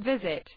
Visit